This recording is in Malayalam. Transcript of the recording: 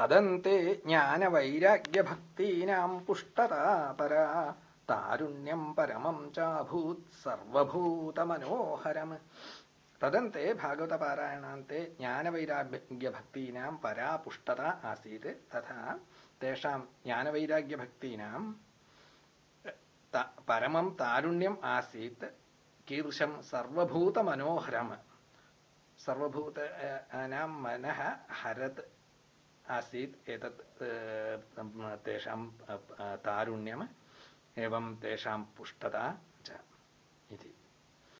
തദന്തെ ജ്ഞാനവൈരാഗ്യഭക്തീനാം പുഷ്ടതാ പരാ. താരുണ്യം പരമം ചാഭൂത് സർവഭൂതമനോഹരം. തദന്തെ ഭാഗവതപാരായണാന്തെ ജ്ഞാനവൈരാഗ്യഭക്തീനാം പരാ പുഷ്ടത ആസീത് തഥാ. തേഷാം ജ്ഞാനവൈരാഗ്യഭക്തീനാം പരമം താരുണ്യം ആസീത് കീദൃശം സർവഭൂതമനോഹരം. സർവഭൂതാനാം മനഃ ഹരത് आसीत् एतत् तेषां तारुण्यम् एवं तेषां पुष्टता च इति